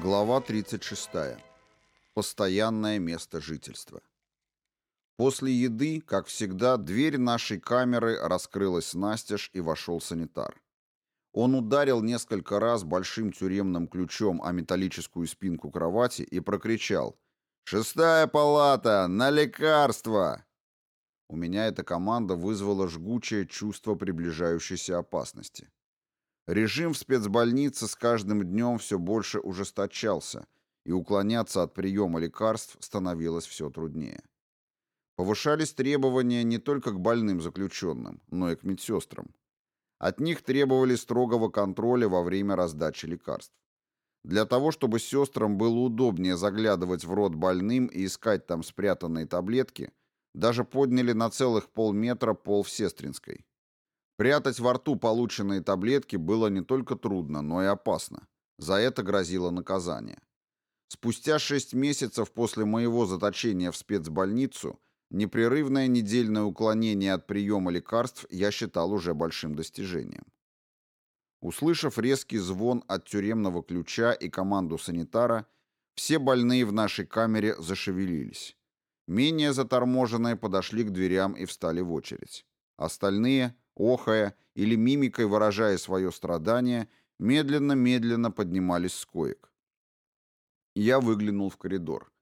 Глава 36. Постоянное место жительства. После еды, как всегда, дверь нашей камеры раскрылась настежь и вошел санитар. Он ударил несколько раз большим тюремным ключом о металлическую спинку кровати и прокричал «Шестая палата! На лекарства!» У меня эта команда вызвала жгучее чувство приближающейся опасности. Режим в спецбольнице с каждым днем все больше ужесточался, и уклоняться от приема лекарств становилось все труднее. Повышались требования не только к больным заключенным, но и к медсестрам. От них требовали строгого контроля во время раздачи лекарств. Для того, чтобы сестрам было удобнее заглядывать в рот больным и искать там спрятанные таблетки, даже подняли на целых полметра пол в Сестринской. Прятать во рту полученные таблетки было не только трудно, но и опасно. За это грозило наказание. Спустя шесть месяцев после моего заточения в спецбольницу непрерывное недельное уклонение от приема лекарств я считал уже большим достижением. Услышав резкий звон от тюремного ключа и команду санитара, все больные в нашей камере зашевелились. Менее заторможенные подошли к дверям и встали в очередь. Остальные, охая или мимикой выражая свое страдание, медленно-медленно поднимались с коек. Я выглянул в коридор.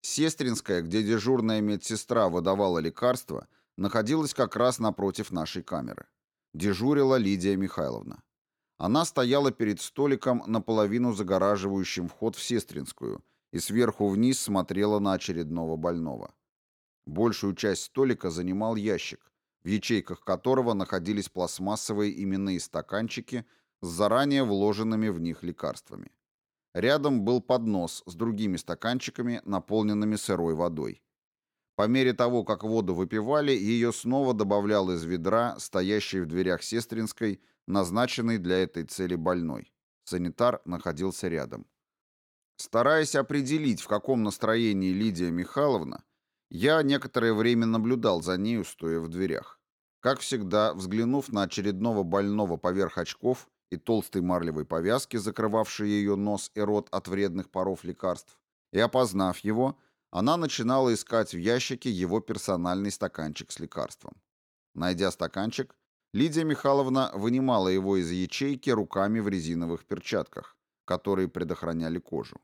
Сестринская, где дежурная медсестра выдавала лекарства, находилась как раз напротив нашей камеры. Дежурила Лидия Михайловна. Она стояла перед столиком, наполовину загораживающим вход в Сестринскую, и сверху вниз смотрела на очередного больного. Большую часть столика занимал ящик, в ячейках которого находились пластмассовые именные стаканчики с заранее вложенными в них лекарствами. Рядом был поднос с другими стаканчиками, наполненными сырой водой. По мере того, как воду выпивали, ее снова добавлял из ведра, стоящей в дверях Сестринской, назначенный для этой цели больной. Санитар находился рядом. Стараясь определить, в каком настроении Лидия Михайловна, я некоторое время наблюдал за нею, стоя в дверях. Как всегда, взглянув на очередного больного поверх очков и толстой марлевой повязки, закрывавшей ее нос и рот от вредных паров лекарств, и опознав его, она начинала искать в ящике его персональный стаканчик с лекарством. Найдя стаканчик, Лидия Михайловна вынимала его из ячейки руками в резиновых перчатках, которые предохраняли кожу.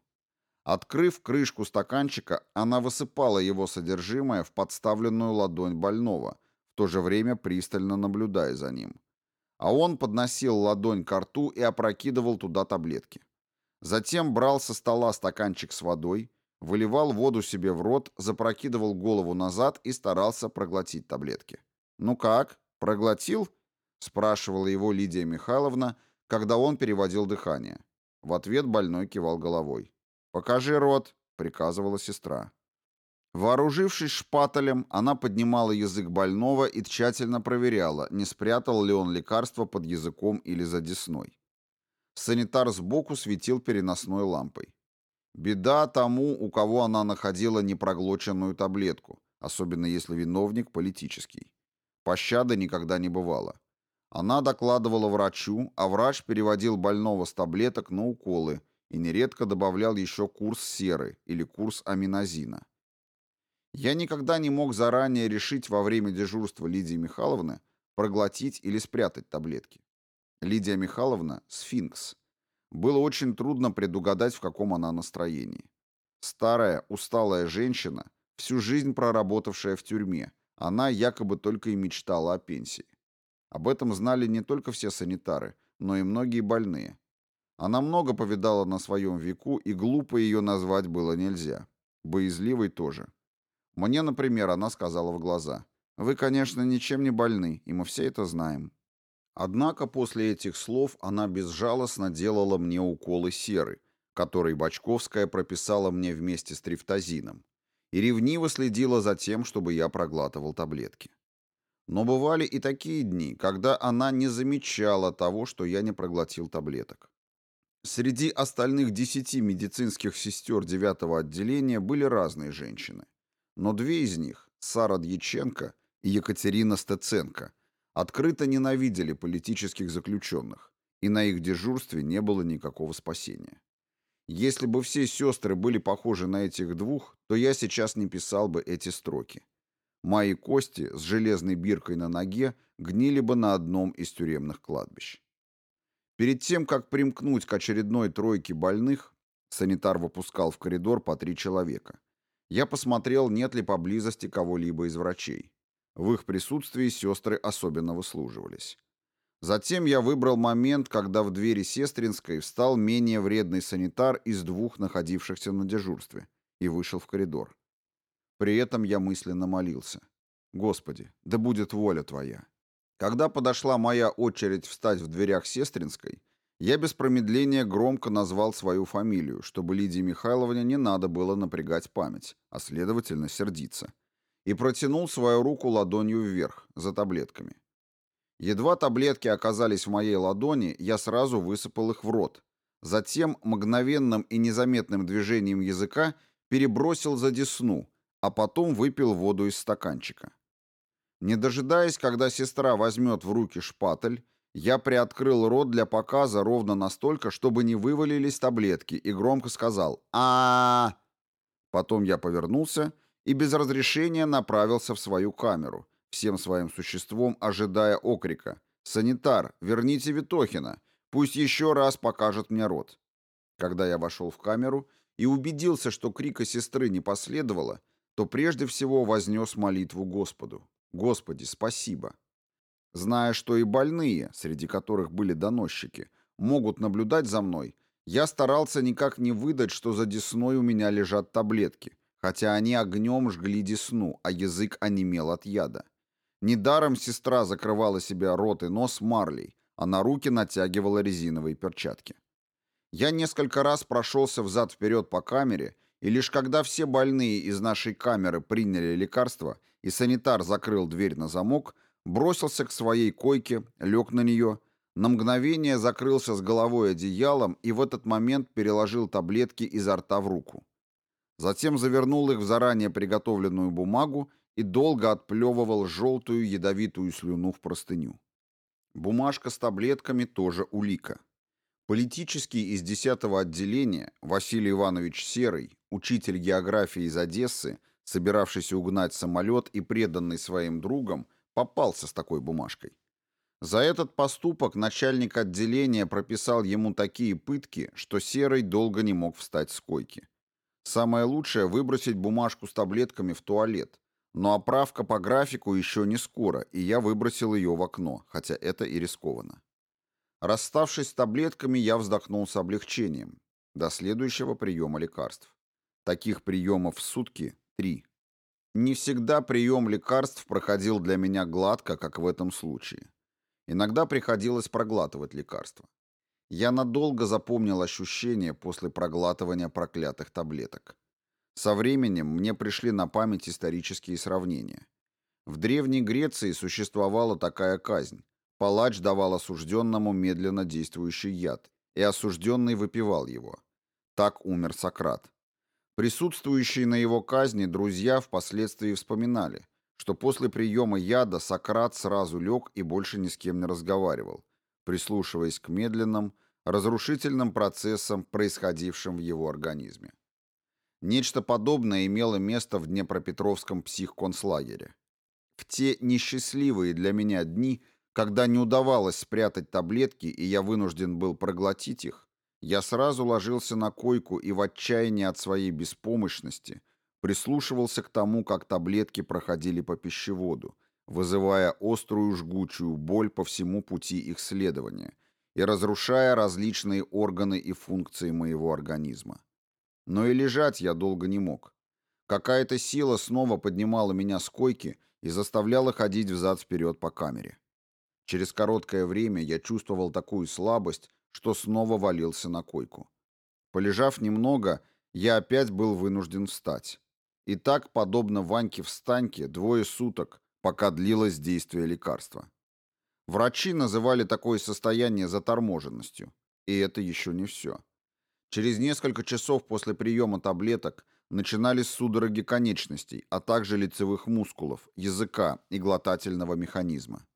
Открыв крышку стаканчика, она высыпала его содержимое в подставленную ладонь больного, в то же время пристально наблюдая за ним. А он подносил ладонь к рту и опрокидывал туда таблетки. Затем брал со стола стаканчик с водой, выливал воду себе в рот, запрокидывал голову назад и старался проглотить таблетки. «Ну как, проглотил?» – спрашивала его Лидия Михайловна, когда он переводил дыхание. В ответ больной кивал головой. «Покажи рот», — приказывала сестра. Вооружившись шпателем, она поднимала язык больного и тщательно проверяла, не спрятал ли он лекарство под языком или за десной. Санитар сбоку светил переносной лампой. Беда тому, у кого она находила непроглоченную таблетку, особенно если виновник политический. Пощады никогда не бывало. Она докладывала врачу, а врач переводил больного с таблеток на уколы и нередко добавлял еще курс серы или курс аминозина. Я никогда не мог заранее решить во время дежурства Лидии Михайловны проглотить или спрятать таблетки. Лидия Михайловна – сфинкс. Было очень трудно предугадать, в каком она настроении. Старая, усталая женщина, всю жизнь проработавшая в тюрьме, она якобы только и мечтала о пенсии. Об этом знали не только все санитары, но и многие больные. Она много повидала на своем веку, и глупо ее назвать было нельзя. Боязливой тоже. Мне, например, она сказала в глаза. «Вы, конечно, ничем не больны, и мы все это знаем». Однако после этих слов она безжалостно делала мне уколы серы, которые Бочковская прописала мне вместе с трифтазином, и ревниво следила за тем, чтобы я проглатывал таблетки. Но бывали и такие дни, когда она не замечала того, что я не проглотил таблеток. Среди остальных десяти медицинских сестер девятого отделения были разные женщины. Но две из них, Сара Дьяченко и Екатерина Стеценко, открыто ненавидели политических заключенных, и на их дежурстве не было никакого спасения. Если бы все сестры были похожи на этих двух, то я сейчас не писал бы эти строки. Мои кости с железной биркой на ноге гнили бы на одном из тюремных кладбищ. Перед тем, как примкнуть к очередной тройке больных, санитар выпускал в коридор по три человека. Я посмотрел, нет ли поблизости кого-либо из врачей. В их присутствии сестры особенно выслуживались. Затем я выбрал момент, когда в двери Сестринской встал менее вредный санитар из двух находившихся на дежурстве и вышел в коридор. При этом я мысленно молился. «Господи, да будет воля Твоя». Когда подошла моя очередь встать в дверях Сестринской, я без промедления громко назвал свою фамилию, чтобы Лидии Михайловне не надо было напрягать память, а следовательно сердиться, и протянул свою руку ладонью вверх, за таблетками. Едва таблетки оказались в моей ладони, я сразу высыпал их в рот. Затем мгновенным и незаметным движением языка перебросил за десну, а потом выпил воду из стаканчика. Не дожидаясь, когда сестра возьмет в руки шпатель, я приоткрыл рот для показа ровно настолько, чтобы не вывалились таблетки, и громко сказал а, -а, Потом я повернулся и без разрешения направился в свою камеру, всем своим существом ожидая окрика «Санитар, верните Витохина! Пусть еще раз покажет мне рот!» Когда я вошел в камеру и убедился, что крика сестры не последовало, то прежде всего вознес молитву Господу. Господи, спасибо. Зная, что и больные, среди которых были доносчики, могут наблюдать за мной, я старался никак не выдать, что за десной у меня лежат таблетки, хотя они огнем жгли десну, а язык онемел от яда. Недаром сестра закрывала себе рот и нос марлей, а на руки натягивала резиновые перчатки. Я несколько раз прошелся взад-вперед по камере, и лишь когда все больные из нашей камеры приняли лекарство – и санитар закрыл дверь на замок, бросился к своей койке, лег на нее, на мгновение закрылся с головой одеялом и в этот момент переложил таблетки изо рта в руку. Затем завернул их в заранее приготовленную бумагу и долго отплевывал желтую ядовитую слюну в простыню. Бумажка с таблетками тоже улика. Политический из 10 отделения Василий Иванович Серый, учитель географии из Одессы, собиравшийся угнать самолет и преданный своим другам, попался с такой бумажкой. За этот поступок начальник отделения прописал ему такие пытки, что Серый долго не мог встать с койки. Самое лучшее – выбросить бумажку с таблетками в туалет. Но оправка по графику еще не скоро, и я выбросил ее в окно, хотя это и рискованно. Расставшись с таблетками, я вздохнул с облегчением. До следующего приема лекарств. Таких приемов в сутки Три. Не всегда прием лекарств проходил для меня гладко, как в этом случае. Иногда приходилось проглатывать лекарства. Я надолго запомнил ощущение после проглатывания проклятых таблеток. Со временем мне пришли на память исторические сравнения. В Древней Греции существовала такая казнь. Палач давал осужденному медленно действующий яд, и осужденный выпивал его. Так умер Сократ. Присутствующие на его казни друзья впоследствии вспоминали, что после приема яда Сократ сразу лег и больше ни с кем не разговаривал, прислушиваясь к медленным, разрушительным процессам, происходившим в его организме. Нечто подобное имело место в Днепропетровском психконцлагере. В те несчастливые для меня дни, когда не удавалось спрятать таблетки и я вынужден был проглотить их, я сразу ложился на койку и в отчаянии от своей беспомощности прислушивался к тому, как таблетки проходили по пищеводу, вызывая острую жгучую боль по всему пути их следования и разрушая различные органы и функции моего организма. Но и лежать я долго не мог. Какая-то сила снова поднимала меня с койки и заставляла ходить взад-вперед по камере. Через короткое время я чувствовал такую слабость, что снова валился на койку. Полежав немного, я опять был вынужден встать. И так, подобно Ваньке-встаньке, двое суток, пока длилось действие лекарства. Врачи называли такое состояние заторможенностью. И это еще не все. Через несколько часов после приема таблеток начинались судороги конечностей, а также лицевых мускулов, языка и глотательного механизма.